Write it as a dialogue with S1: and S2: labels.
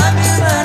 S1: love you.